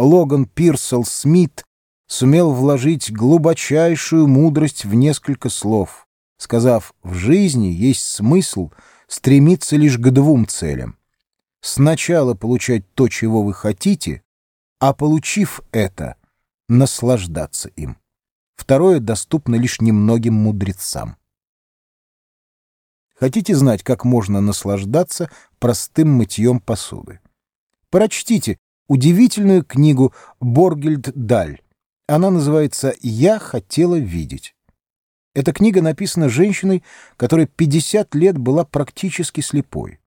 Логан Пирсел Смит сумел вложить глубочайшую мудрость в несколько слов, сказав «в жизни есть смысл стремиться лишь к двум целям. Сначала получать то, чего вы хотите, а получив это, наслаждаться им. Второе доступно лишь немногим мудрецам. Хотите знать, как можно наслаждаться простым мытьем посуды? Прочтите удивительную книгу Боргельд Даль. Она называется «Я хотела видеть». Эта книга написана женщиной, которая 50 лет была практически слепой.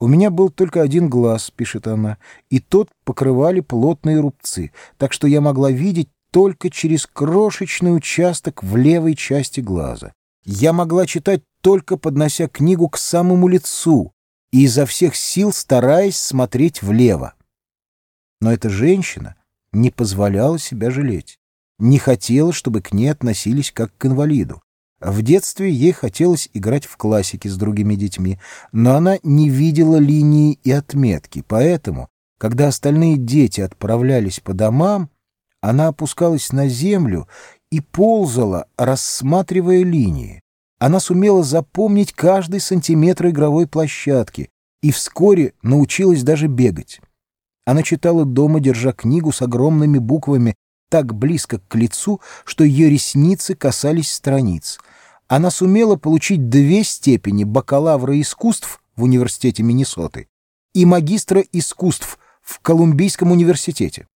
«У меня был только один глаз», — пишет она, — «и тот покрывали плотные рубцы, так что я могла видеть только через крошечный участок в левой части глаза. Я могла читать только поднося книгу к самому лицу и изо всех сил стараясь смотреть влево. Но эта женщина не позволяла себя жалеть, не хотела, чтобы к ней относились как к инвалиду. В детстве ей хотелось играть в классики с другими детьми, но она не видела линии и отметки, поэтому, когда остальные дети отправлялись по домам, она опускалась на землю и ползала, рассматривая линии. Она сумела запомнить каждый сантиметр игровой площадки и вскоре научилась даже бегать. Она читала дома, держа книгу с огромными буквами так близко к лицу, что ее ресницы касались страниц. Она сумела получить две степени бакалавра искусств в университете Миннесоты и магистра искусств в Колумбийском университете.